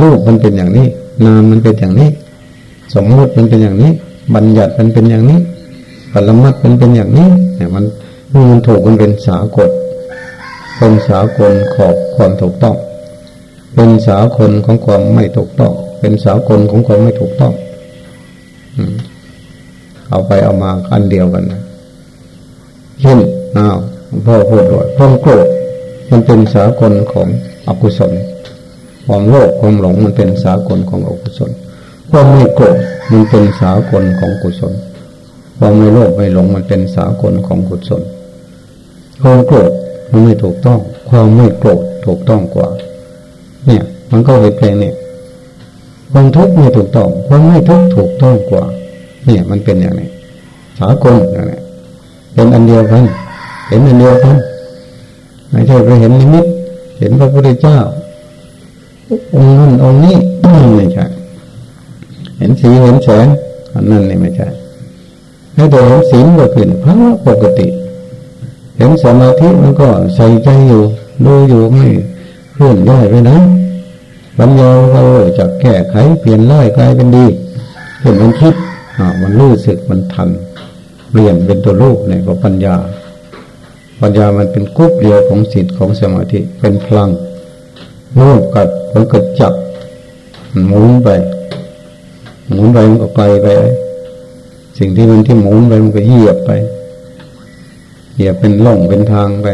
รูปมันเป็นอย่างนี้ นามมันเป็นอย่างนี้ สมมติมันเป็นอย่างนี้ บัญญัติมันเป็นอย่างนี้ปรมัตมันเป็นอย่างนี้เนี่ยมันมันถูกมันเป็นสากลเป็นสากลขอบความถูกต้อง เป็นสากลของความไม่ถูกต้อง เป็นสากลของความไม่ถูกต้องเอาไปเอามาอันเดียวกันนะเช่นอ้าวพ่อพูดว่าความโกรธมันเป็นสากลของอกุศล ความโลภความหลงมันเป็นสากลของอกุศลความไม่โกรธมันเป็นสากลของกุศลความไม่โลภไม่หลงมันเป็นสากลของกุศลความโกรธมันไม่ถูกต้อง ความไม่โกรธถูกต้องกว่า เนี่ย มันก็เป็นเพลงเนี่ยความทุกข์ไม่ถูกต้องความไม่ทุกข์ถูกต้องกว่า เนี่ยมันเป็นอย่างนี้สากลอย่างนี้เป็นอันเดียวกันเห็นอันเดียวกันไม่ใช่ไปเห็นนิมิต เห็นพระพุทธเจ้า องนั้นองนี้ไม่ใช่เห็นสีเห็นแสงอันนั้นนี่ไม่ใช่ให้แต่เห็นศีก็ขึ้นพระปกติ เห็นสมาธิมันก็ใส่ใจอยู่ดูอยู่ไม่เคลื่อนย้ายไปไหนปัญญาเราจะแก้ไขเปลี่ยนร้ายกลายเป็นดีเห็นมันคิดมันรู้สึกมันทันเปลี่ยนเป็นตัวลูกเนี่ยก็ปัญญา ปัญญามันเป็นกุ๊บเดียวของสิทธิ์ของสมาธิเป็นพลัง ร่วมกับมันก็จับหมุนไป หมุนไปมันก็ไกลไป สิ่งที่มันที่หมุนไปมันก็เหยียบไป เหยียบเป็นล่องเป็นทางไป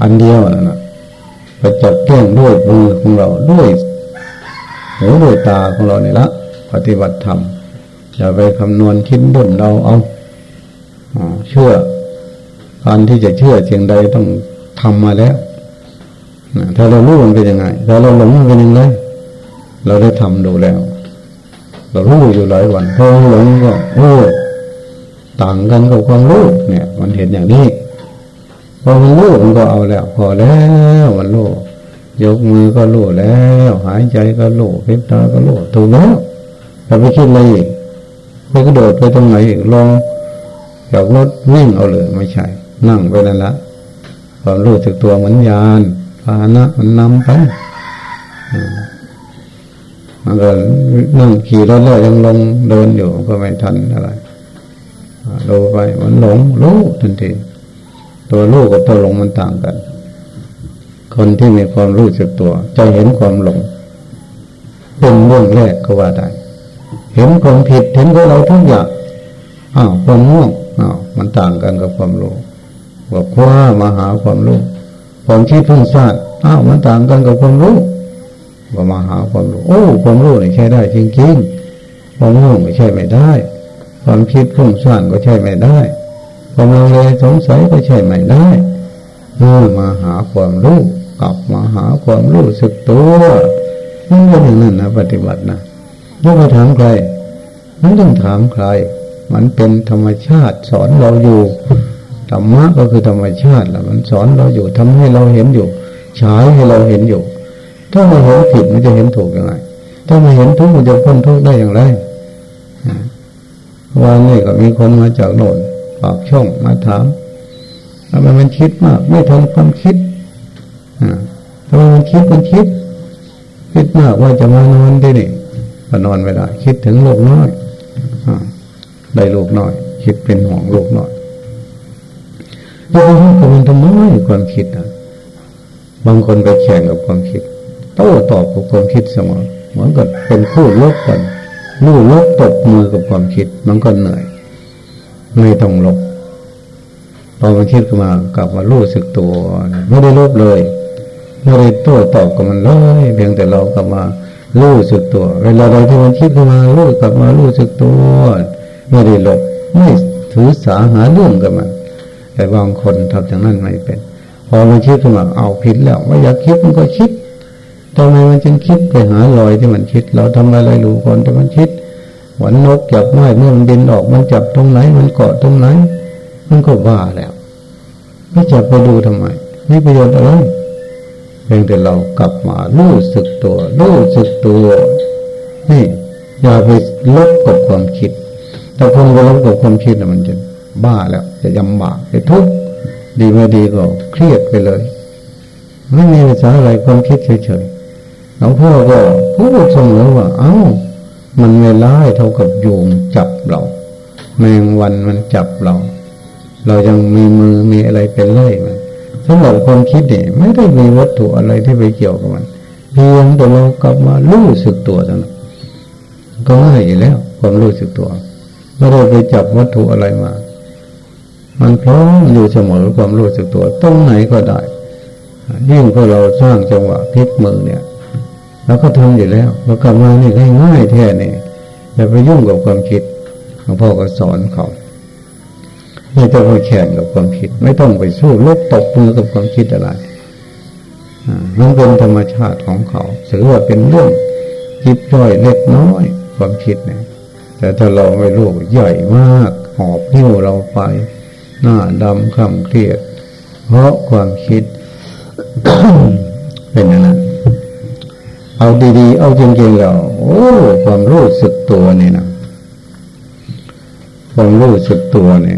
อันเดียวนะไปจับแก้งด้วยมือของเราด้วยหูด้วยตาของเราเนี่ยละ ปฏิบัติธรรมอย่าไปคำนวณคิดบ่นเราเอาเชื่อการที่จะเชื่อเชียงใดต้องทำมาแล้ว ถ้าเรารู้มันเป็นยังไง ถ้าเราหลงมันเป็นยังไง เราได้ทำดูแล้ว เรารู้อยู่หลายวันพอหลงก็โอ้ต่างกันกับความรู้เนี่ย มันเห็นอย่างนี้พอมันรู้มันก็เอาแล้ว พอแล้วมันรู้ยกมือก็รู้แล้ว หายใจก็รู้พิบตาก็รู้ถูกแล้วแต่ไปคิดอะไรอีกไปกระโดดไปตรงไหนอีกลองจากรถวิ่งเอาเลยไม่ใช่ นั่งไปนั่นละความรู้สึกตัวเหมือนยานานะมันนำไปมันก็นั่งขี่รถแล้วยังลงเดินอยู่ก็ไม่ทันอะไรดูไปมันหลงรู้ทันทีตัวรู้กับตัวหลงมันต่างกัน คนที่มีความรู้สึกตัว จะเห็นความหลง เป็นเรื่องแรกก็ว่าได้ เห็นความผิดเห็นของเราทุกอย่างอ้าวความง่วงอ้าวมันต่างกันกับความรู้บอกว่ามาหาความรู้ ความคิดพุ่งซ่านอ้าวมันต่างกันกับความรู้ว่ามาหาความรู้โอ้ความรู้นี่ใช้ได้จริงๆความง่วงไม่ใช่ไม่ได้ ความคิดพุ่งซ่านก็ใช่ไม่ได้ความลังเลสงสัยก็ใช่ไม่ได้เมื่อมาหาความรู้กลับมาหาความรู้สึกตัวมันเป็นอย่างนั้นนะปฏิบัตินะไม่ไปถามใครไม่ต้องถามใคร มันเป็นธรรมชาติสอนเราอยู่ ธรรมะก็คือธรรมชาติแหละมันสอนเราอยู่ทำให้เราเห็นอยู่ฉายให้เราเห็นอยู่ ถ้าไม่เห็นผิดมันจะเห็นถูกยังไงถ้าไม่เห็นทุกข์มันจะพ้นทุกข์ได้อย่างไรวันนี้ก็มีคนมาจากโน่นปากช่องมาถามทำไมมันคิดมาก ไม่ทนความคิดทำไมมันคิดมันคิด คิดมากว่าจะมานอนได้นี่ก็นอนไม่ได้ คิดถึงลูกน้อยได้ลูกน้อย คิดเป็นห่วงลูกน้อย แล้วก็มันทำไมความคิดอะบางคนไปแข่งกับความคิด โต้ตอบกับความคิดเสมอเหมือนกับเป็นคู่ลบกันลู่ลบตบมือกับความคิด มันก็เหนื่อย ไม่ต้องลบพอมาคิดขึ้นมากลับมารู้สึกตัวไม่ได้ลบเลยไม่ได้โต้ตอบกับมันเลยเพียงแต่เรากลับมารู้สึกตัว เวลาใดที่มันคิดขึ้นมารู้กลับมารู้สึกตัว ไม่ได้ลบไม่ถือสาหาเรื่องกับมัน แต่บางคนทำอย่างนั้นไม่เป็น พอมันคิดขึ้นมาเอาผิดแล้วว่าอยากคิดมันก็คิดทำไมมันจึงคิดไปหารอยที่มันคิด เราทำอะไรรู้ก่อนที่มันคิดวันนกจับไม้เมื่อมันบินออกมันจับตรงไหน มันเกาะตรงไหน มันก็ว่าแล้วไม่จับไปดูทำไมไม่ประโยชน์อะไรเพียงแต่เรากลับมารู้สึกตัวรู้สึกตัวนี่อย่าไปลบกับความคิดถ้าคนไปลบกับความคิดมันจะ บ้าแล้วจะยำบากจะทุกข์ดีไม่ดีก็เครียดไปเลยไม่มีภาษาอะไรความคิดเฉยหลวงพ่อก็พูดเสมอว่า เอ้า มันไม่ร้ายเท่ากับโยงจับเรา แมงวันมันจับเรา เรายังมีมือมีอะไรเป็นไล่มันสำหรับความคิดเนี่ยไม่ได้มีวัตถุอะไรที่ไปเกี่ยวกับมัน เพียงแต่เรากลับมารู้สึกตัวเท่านั้นก็ง่ายอยู่แล้ว ความรู้สึกตัวไม่ได้ไปจับวัตถุอะไรมา มันพร้อมอยู่เสมอความรู้สึกตัวตรงไหนก็ได้ ยิ่งพอเราสร้างจังหวะพลิกมือเนี่ยเราก็ทำอยู่แล้วเรากลับมานี่ง่ายๆแท้เนี่ยอย่าไปยุ่งกับความคิดหลวงพ่อก็สอนเขาไม่ต้องไปแข่งกับความคิด ไม่ต้องไปสู้ลบตบมือกับความคิดอะไรมันเป็นธรรมชาติของเขาถือว่าเป็นเรื่องยิบย่อยเล็กน้อยความคิดเนี่ยแต่ถ้าเราไม่รู้ใหญ่มากหอบหิ้วเราไป หน้าดำคำเครียด เพราะความคิด เป็นอย่างนั้น เอาดีๆ เอาจริงๆเราโอ้ความรู้สึกตัวนี่นะความรู้สึกตัวนี่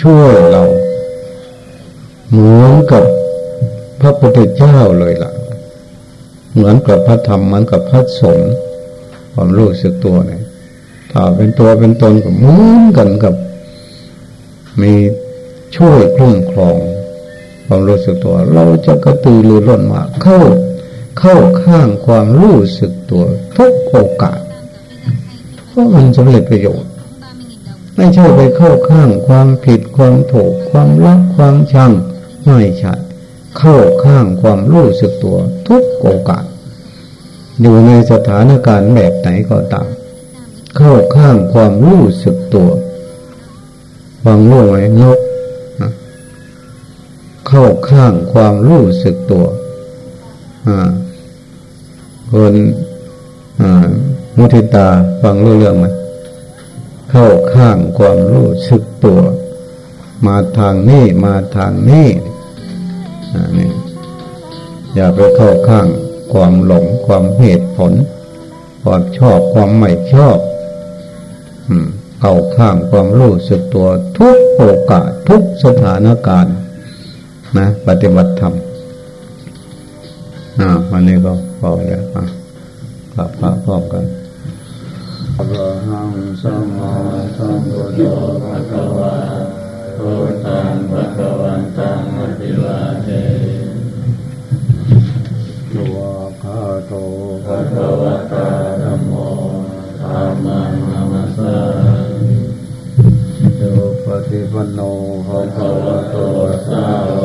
ช่วยเราเหมือนกับพระพุทธเจ้าเลยล่ะ เหมือนกับพระธรรมเหมือนกับพระสงฆ์ความรู้สึกตัวเนี่ยถ้าเป็นตัวเป็นตนก็เหมือนกันกับ มีช่วยคุ้มครองความรู้สึกตัว เราจะกระตือรือร้นมาเข้าเข้าข้างความรู้สึกตัว ทุกโอกาสเพราะมันสำเร็จประโยชน์ ไม่ใช่ไปเข้าข้างความผิดความถูกความรักความชังไม่ใช่เข้าข้างความรู้สึกตัว ทุกโอกาสอยู่ในสถานการณ์แบบไหนก็ตาม เข้าข้างความรู้สึกตัว ฟังรู้ไหมนกเข้าข้างความรู้สึกตัวคนมุทิตาฟังรู้เรื่องไหมเข้าข้างความรู้สึกตัว มาทางนี้มาทางนี้นี่อย่าไปเข้าข้างความหลงความเหตุผล ความชอบความไม่ชอบ เข้าข้างความรู้สึกตัวทุกโอกาสทุกสถานการณ์นะ ปฏิบัติธรรมอ่าวันนี้ก็พอแล้วอะกลับพระพร้อมกันอะระหังสมมาสัมพุทโธภะคะวะโตตังภะคะวันตังอะติวาเทตัวคาโตภะคะวะตาธรรมโมธรรมังนมัสสา วันโนภะควะโตสาว